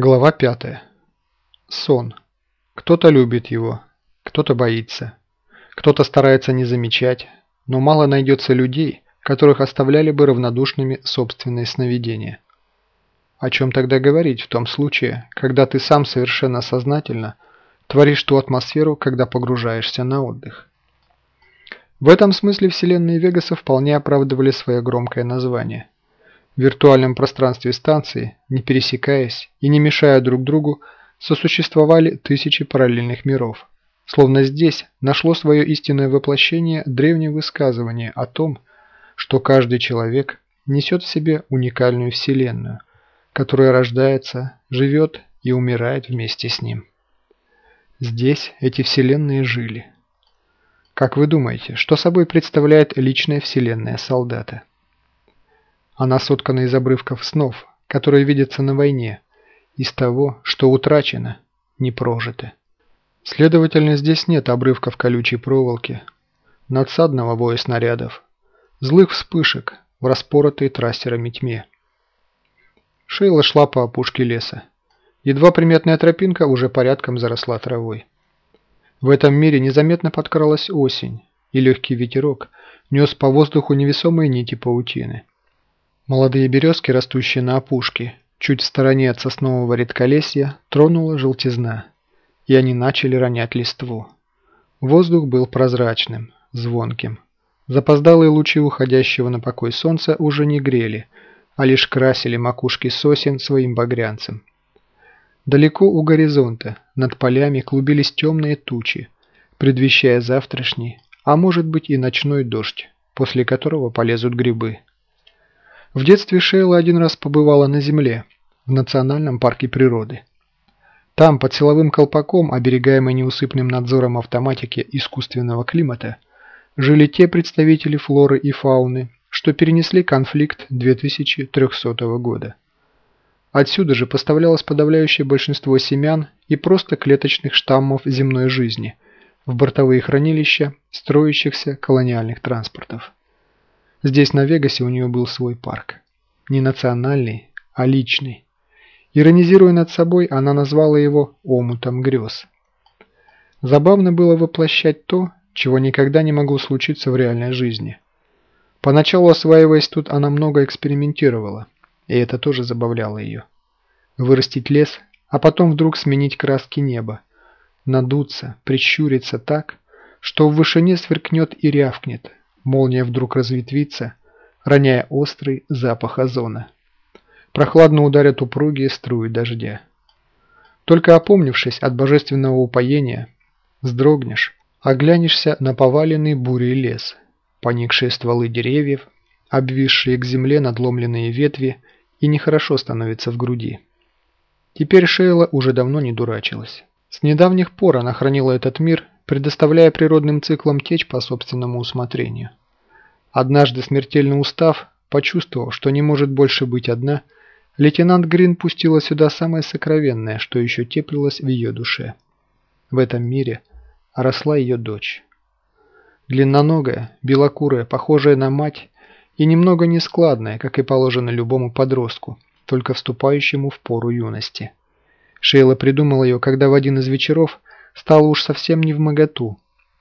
Глава 5. Сон. Кто-то любит его, кто-то боится. Кто-то старается не замечать, но мало найдется людей, которых оставляли бы равнодушными собственные сновидения. О чем тогда говорить в том случае, когда ты сам совершенно сознательно творишь ту атмосферу, когда погружаешься на отдых? В этом смысле вселенные Вегаса вполне оправдывали свое громкое название – виртуальном пространстве станции, не пересекаясь и не мешая друг другу, сосуществовали тысячи параллельных миров. Словно здесь нашло свое истинное воплощение древнее высказывание о том, что каждый человек несет в себе уникальную вселенную, которая рождается, живет и умирает вместе с ним. Здесь эти вселенные жили. Как вы думаете, что собой представляет личная вселенная солдата? Она соткана из обрывков снов, которые видятся на войне, из того, что утрачено, не прожито. Следовательно, здесь нет обрывков колючей проволоки, надсадного боя снарядов, злых вспышек в распоротой трассерами тьме. Шейла шла по опушке леса. Едва приметная тропинка уже порядком заросла травой. В этом мире незаметно подкралась осень, и легкий ветерок нес по воздуху невесомые нити паутины. Молодые березки, растущие на опушке, чуть в стороне от соснового редколесья, тронула желтизна, и они начали ронять листву. Воздух был прозрачным, звонким. Запоздалые лучи уходящего на покой солнца уже не грели, а лишь красили макушки сосен своим багрянцем. Далеко у горизонта, над полями клубились темные тучи, предвещая завтрашний, а может быть и ночной дождь, после которого полезут грибы. В детстве Шейла один раз побывала на Земле, в национальном парке природы. Там, под силовым колпаком, оберегаемый неусыпным надзором автоматики искусственного климата, жили те представители флоры и фауны, что перенесли конфликт 2300 года. Отсюда же поставлялось подавляющее большинство семян и просто клеточных штаммов земной жизни в бортовые хранилища строящихся колониальных транспортов. Здесь на Вегасе у нее был свой парк. Не национальный, а личный. Иронизируя над собой, она назвала его «омутом грез». Забавно было воплощать то, чего никогда не могло случиться в реальной жизни. Поначалу осваиваясь тут, она много экспериментировала, и это тоже забавляло ее. Вырастить лес, а потом вдруг сменить краски неба, надуться, прищуриться так, что в вышине сверкнет и рявкнет, Молния вдруг разветвится, роняя острый запах озона. Прохладно ударят упругие струи дождя. Только опомнившись от божественного упоения, вздрогнешь, оглянешься на поваленный бурей лес, поникшие стволы деревьев, обвисшие к земле надломленные ветви, и нехорошо становится в груди. Теперь Шейла уже давно не дурачилась. С недавних пор она хранила этот мир, предоставляя природным циклам течь по собственному усмотрению. Однажды смертельно устав, почувствовав, что не может больше быть одна, лейтенант Грин пустила сюда самое сокровенное, что еще теплилось в ее душе. В этом мире росла ее дочь. Длинноногая, белокурая, похожая на мать и немного нескладная, как и положено любому подростку, только вступающему в пору юности. Шейла придумала ее, когда в один из вечеров стало уж совсем не в моготу,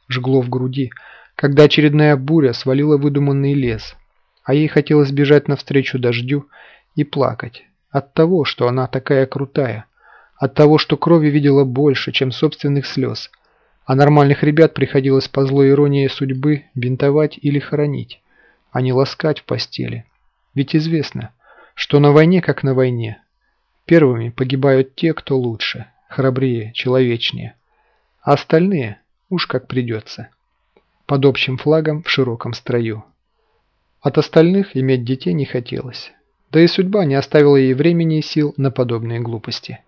жгло в груди, когда очередная буря свалила выдуманный лес, а ей хотелось бежать навстречу дождю и плакать от того, что она такая крутая, от того, что крови видела больше, чем собственных слез, а нормальных ребят приходилось по злой иронии судьбы бинтовать или хоронить, а не ласкать в постели. Ведь известно, что на войне как на войне. Первыми погибают те, кто лучше, храбрее, человечнее, а остальные уж как придется под общим флагом в широком строю. От остальных иметь детей не хотелось, да и судьба не оставила ей времени и сил на подобные глупости.